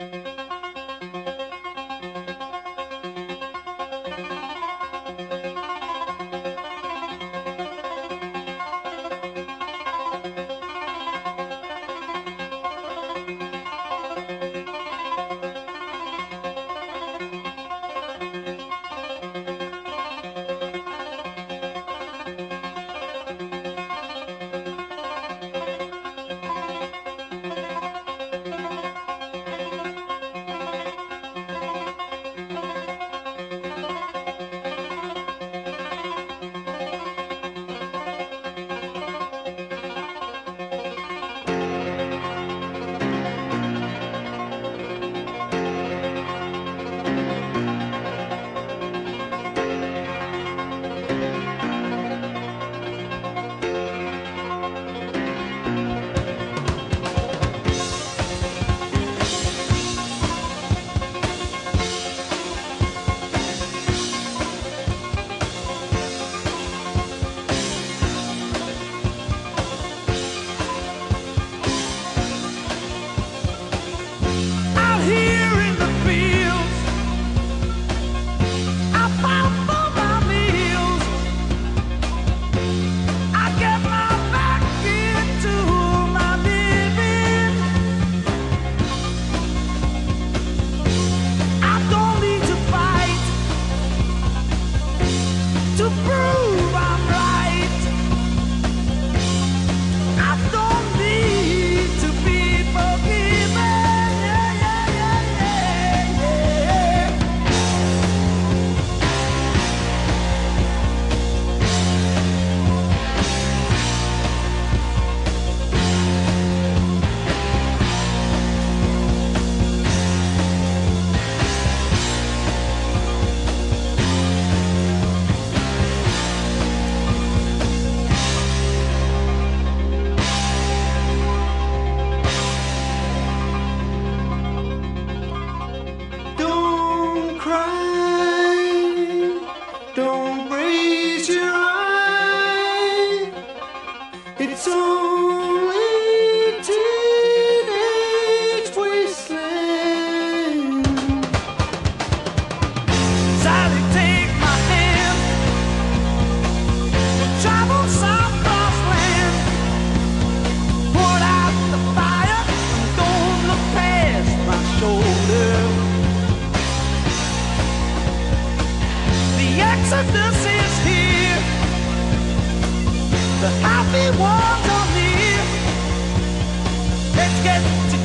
Out to prove Let's get